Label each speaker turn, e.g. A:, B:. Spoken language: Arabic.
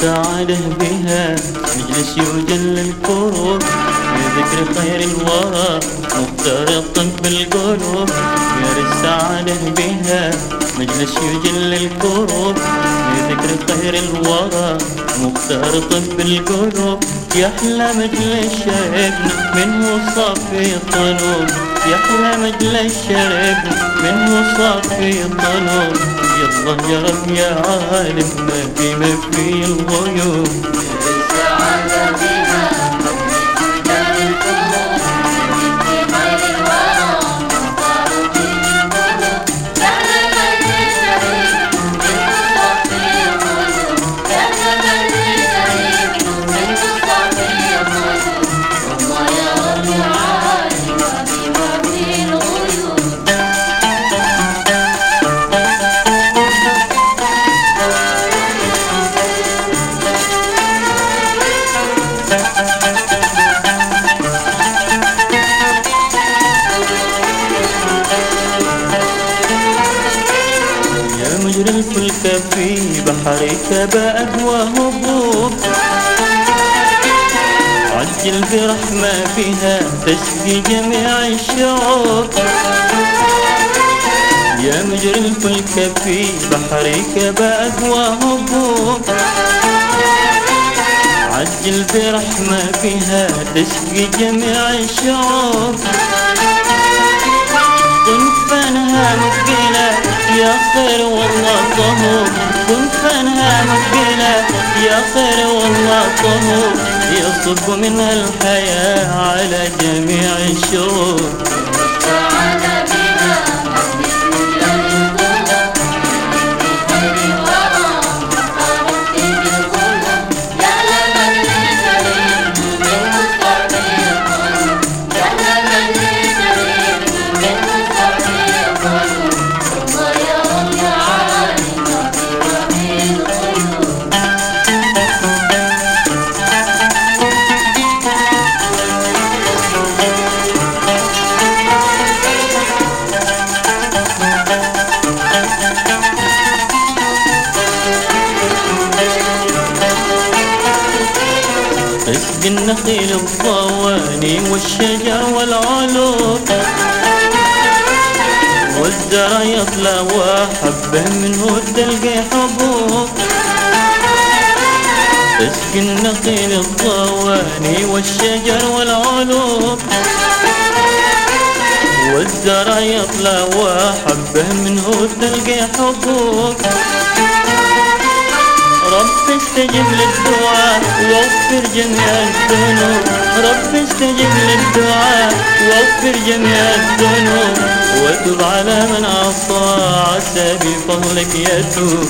A: السعادة بها مجلس يجل الكروب في ذكر خير الورى مخترق بالقلوب. غير السعادة بها مجلس يجل الكروب في ذكر خير الورى مخترق بالقلوب. يحلى مجلس شربنا منه صافي الطلوب يحلى مجلس شربنا منه صافي الطلوب يلا يا رب يا عالم ما في ما في الغيوب
B: في
A: بحرك بأد وهبوب عجل برحمة فيها تسقي جميع الشعوب. يا مجرى الفلك في بحرك بأد وهبوب عجل برحمة فيها تسقي جميع الشعوب. كنت فنها مقبلة يا خير والله طهور. كنت فنها مقبلة يا خير والله طهور. يصب منها الحياة على جميع الشرور اسق النخيل الضواني والشجر والعلوم والزرع يطلع وحبه منه تلقى حبوب اسق النخيل الضواني والشجر والعلوم والزرع يطلع وحبه منه تلقى حبوب رب استجب للدعاء واغفر جميع الذنوب رب استجب للدعاء واغفر جميع الذنوب وتب على من عصى عسى بفضلك يتوب